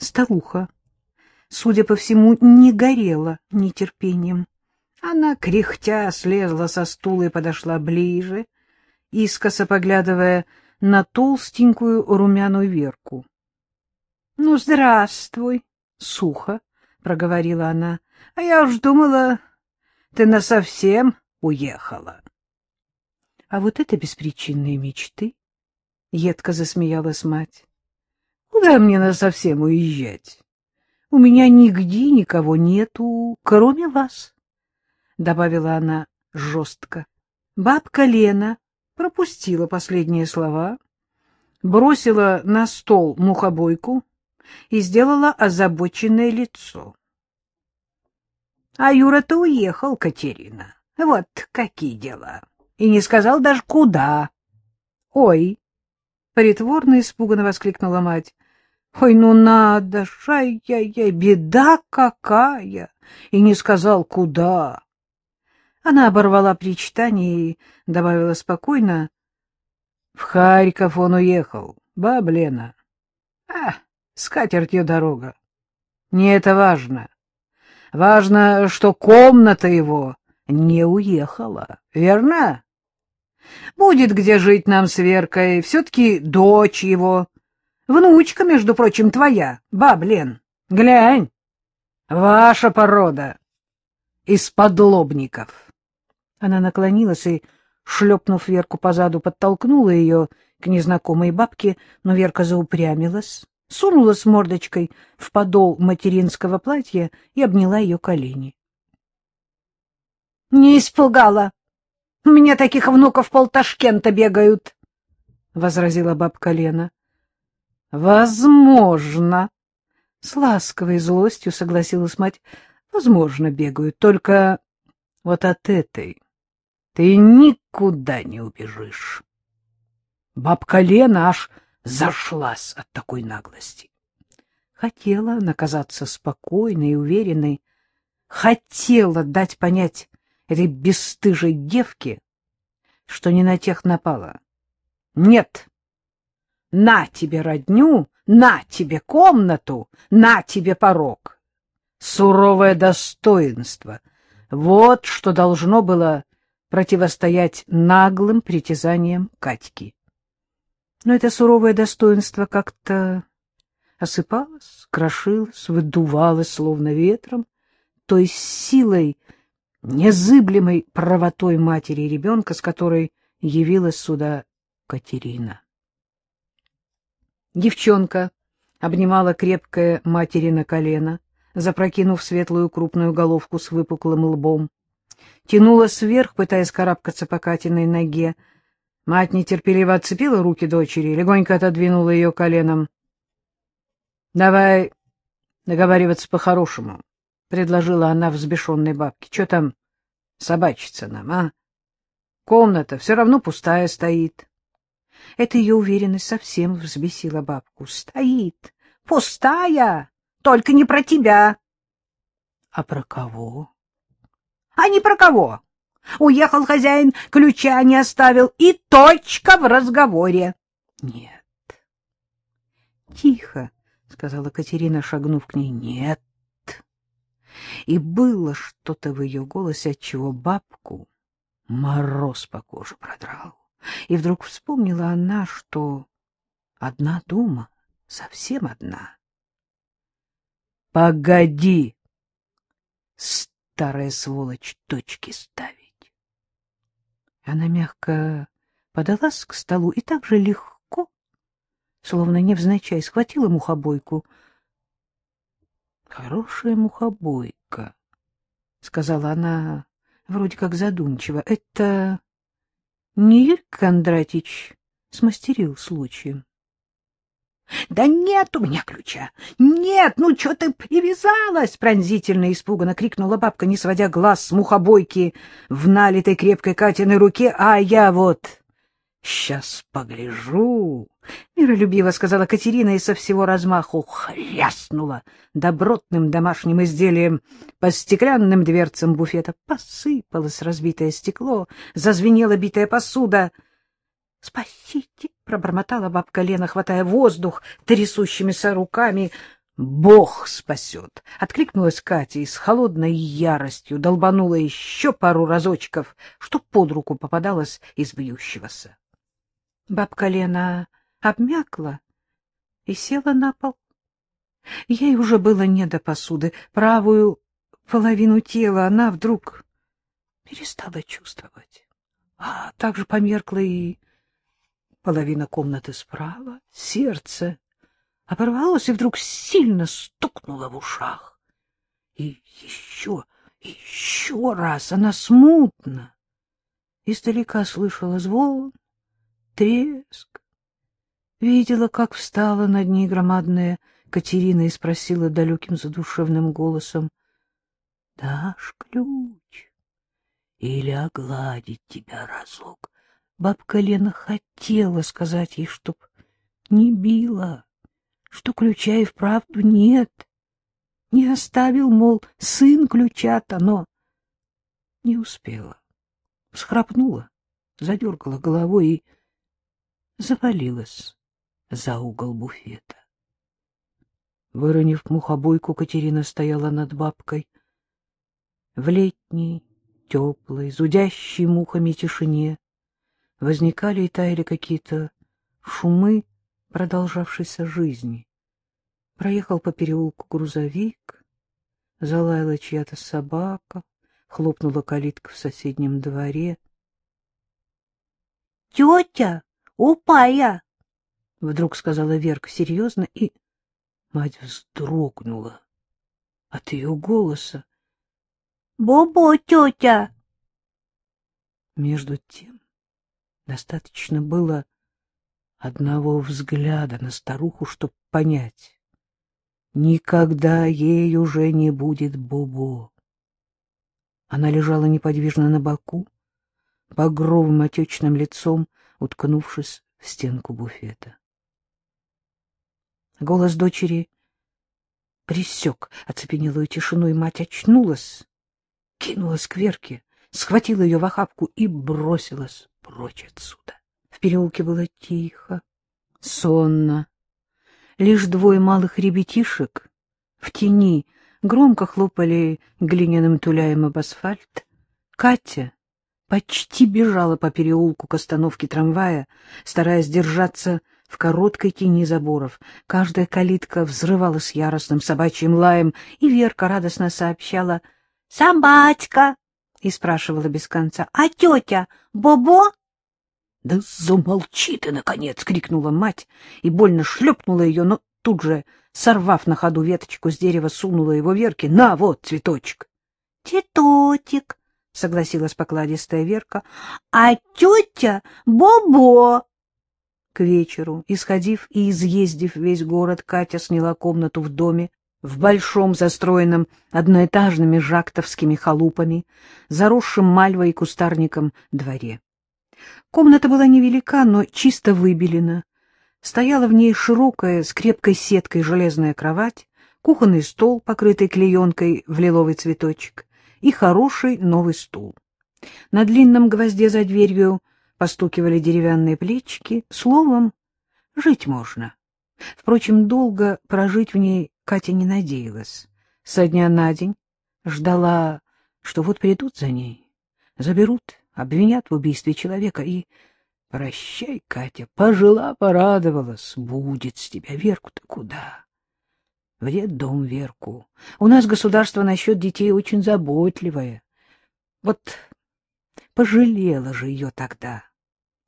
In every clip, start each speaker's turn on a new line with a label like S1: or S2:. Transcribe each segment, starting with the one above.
S1: Старуха, судя по всему, не горела нетерпением. Она, кряхтя, слезла со стула и подошла ближе, искоса поглядывая на толстенькую румяную Верку. — Ну, здравствуй, — сухо проговорила она. — А я уж думала, ты насовсем уехала. — А вот это беспричинные мечты, — едко засмеялась мать. — Куда мне насовсем уезжать? У меня нигде никого нету, кроме вас, — добавила она жестко. Бабка Лена пропустила последние слова, бросила на стол мухобойку и сделала озабоченное лицо. — А Юра-то уехал, Катерина. Вот какие дела. И не сказал даже, куда. — Ой! — притворно испуганно воскликнула мать. — Ой, ну надо ж, ай-яй-яй, беда какая! И не сказал, куда. Она оборвала причитание и добавила спокойно. — В Харьков он уехал, баб Лена. — А, с дорога. Не это важно. Важно, что комната его не уехала, верно? Будет где жить нам с Веркой, все-таки дочь его. Внучка, между прочим, твоя, баб Лен. Глянь, ваша порода из подлобников. Она наклонилась и, шлепнув Верку по заду, подтолкнула ее к незнакомой бабке, но Верка заупрямилась сунула с мордочкой в подол материнского платья и обняла ее колени. — Не испугала. У меня таких внуков полташкента бегают, — возразила бабка Лена. — Возможно. С ласковой злостью согласилась мать. — Возможно, бегают, только вот от этой ты никуда не убежишь. Бабка Лена аж зашлась от такой наглости. Хотела наказаться спокойной и уверенной, хотела дать понять этой бесстыжей девке, что не на тех напала. Нет, на тебе родню, на тебе комнату, на тебе порог. Суровое достоинство — вот что должно было противостоять наглым притязаниям Катьки. Но это суровое достоинство как-то осыпалось, крошилось, выдувалось, словно ветром, то есть силой, незыблемой правотой матери и ребенка, с которой явилась сюда Катерина. Девчонка обнимала крепкое матери на колено, запрокинув светлую крупную головку с выпуклым лбом, тянула вверх, пытаясь карабкаться по Катиной ноге, Мать нетерпеливо отцепила руки дочери, легонько отодвинула ее коленом. — Давай договариваться по-хорошему, — предложила она взбешенной бабке. — Че там собачиться нам, а? Комната все равно пустая стоит. Эта ее уверенность совсем взбесила бабку. — Стоит. Пустая. Только не про тебя. — А про кого? — А не про кого. Уехал хозяин, ключа не оставил, и точка в разговоре. — Нет. — Тихо, — сказала Катерина, шагнув к ней. — Нет. И было что-то в ее голосе, отчего бабку мороз по коже продрал. И вдруг вспомнила она, что одна дома, совсем одна. — Погоди, старая сволочь, точки ставит. Она мягко подалась к столу и так же легко, словно невзначай, схватила мухобойку. — Хорошая мухобойка, — сказала она вроде как задумчиво. — Это не Кондратич смастерил случаем? — Да нет у меня ключа! Нет, ну что ты привязалась? — пронзительно испуганно крикнула бабка, не сводя глаз с мухобойки в налитой крепкой Катиной руке. — А я вот сейчас погляжу! — миролюбиво сказала Катерина и со всего размаху хряснула добротным домашним изделием по стеклянным дверцам буфета. Посыпалось разбитое стекло, зазвенела битая посуда —— Спасите! — пробормотала бабка Лена, хватая воздух трясущимися руками. Бог спасет! — откликнулась Катя и с холодной яростью долбанула еще пару разочков, что под руку попадалось из бьющегося. Бабка Лена обмякла и села на пол. Ей уже было не до посуды. Правую половину тела она вдруг перестала чувствовать. А также померкла и половина комнаты справа, сердце оборвалось и вдруг сильно стукнуло в ушах. И еще, еще раз она смутно издалека слышала звон, треск, видела, как встала над ней громадная Катерина и спросила далеким задушевным голосом, — Дашь ключ или огладить тебя разок? Бабка Лена хотела сказать ей, чтоб не била, что ключа и вправду нет. Не оставил, мол, сын ключа-то, но не успела. Всхрапнула, задергала головой и завалилась за угол буфета. Выронив мухобойку, Катерина стояла над бабкой. В летней, теплой, зудящей мухами тишине возникали и таяли какие-то шумы продолжавшейся жизни. Проехал по переулку грузовик, залаяла чья-то собака, хлопнула калитка в соседнем дворе. — Тетя, упая! — вдруг сказала Верка серьезно и Мать вздрогнула от ее голоса. «Бобо, тетя!» Между тем достаточно было одного взгляда на старуху, чтобы понять. Никогда ей уже не будет Бобо. Она лежала неподвижно на боку, багровым отечным лицом, уткнувшись в стенку буфета. Голос дочери присек оцепенелую тишину, и мать очнулась, кинулась к Верке, схватила ее в охапку и бросилась прочь отсюда. В переулке было тихо, сонно. Лишь двое малых ребятишек в тени громко хлопали глиняным туляем об асфальт. Катя почти бежала по переулку к остановке трамвая, стараясь держаться в короткой тени заборов. Каждая калитка взрывалась яростным собачьим лаем, и Верка радостно сообщала «Собачка!» и спрашивала без конца «А тетя Бобо?» «Да замолчи ты, наконец!» — крикнула мать и больно шлепнула ее, но тут же, сорвав на ходу веточку с дерева, сунула его Верке «На, вот цветочек!» «Цветочек!» — согласилась покладистая Верка. «А тетя Бобо!» К вечеру, исходив и изъездив весь город, Катя сняла комнату в доме, в большом, застроенном одноэтажными жактовскими халупами, заросшем мальвой и кустарником дворе. Комната была невелика, но чисто выбелена. Стояла в ней широкая, с крепкой сеткой железная кровать, кухонный стол, покрытый клеенкой в лиловый цветочек, и хороший новый стул. На длинном гвозде за дверью постукивали деревянные плечики. Словом, жить можно. Впрочем, долго прожить в ней Катя не надеялась. Со дня на день ждала, что вот придут за ней, заберут, обвинят в убийстве человека и... Прощай, Катя, пожила, порадовалась, будет с тебя Верку-то куда? В дом Верку. У нас государство насчет детей очень заботливое. Вот пожалела же ее тогда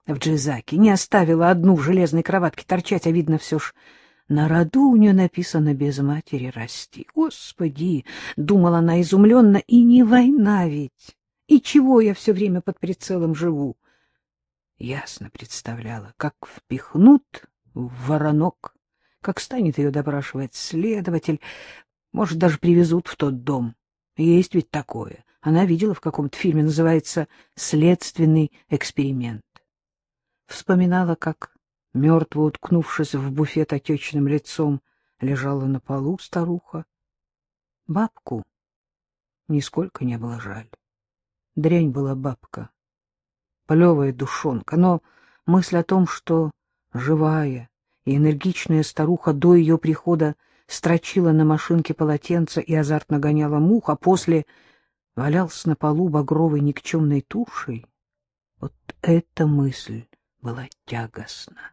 S1: в Джизаке, не оставила одну в железной кроватке торчать, а видно все ж на роду у нее написано «без матери расти». Господи! — думала она изумленно, — и не война ведь! И чего я все время под прицелом живу? Ясно представляла, как впихнут в воронок, как станет ее допрашивать следователь, может, даже привезут в тот дом. Есть ведь такое. Она видела в каком-то фильме, называется «Следственный эксперимент» вспоминала, как, мертво уткнувшись в буфет отечным лицом, лежала на полу старуха. Бабку нисколько не было жаль. Дрянь была бабка, плевая душонка, но мысль о том, что живая и энергичная старуха до ее прихода строчила на машинке полотенца и азартно гоняла мух, а после валялся на полу багровой никчемной тушей, вот эта мысль была тягостна.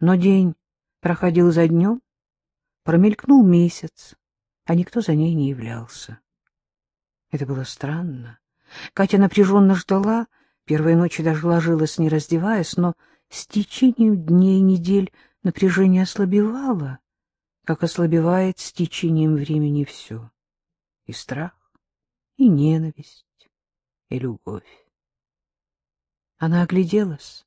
S1: Но день проходил за днем, промелькнул месяц, а никто за ней не являлся. Это было странно. Катя напряженно ждала, первые ночи даже ложилась, не раздеваясь, но с течением дней и недель напряжение ослабевало, как ослабевает с течением времени все. И страх, и ненависть, и любовь. Она огляделась.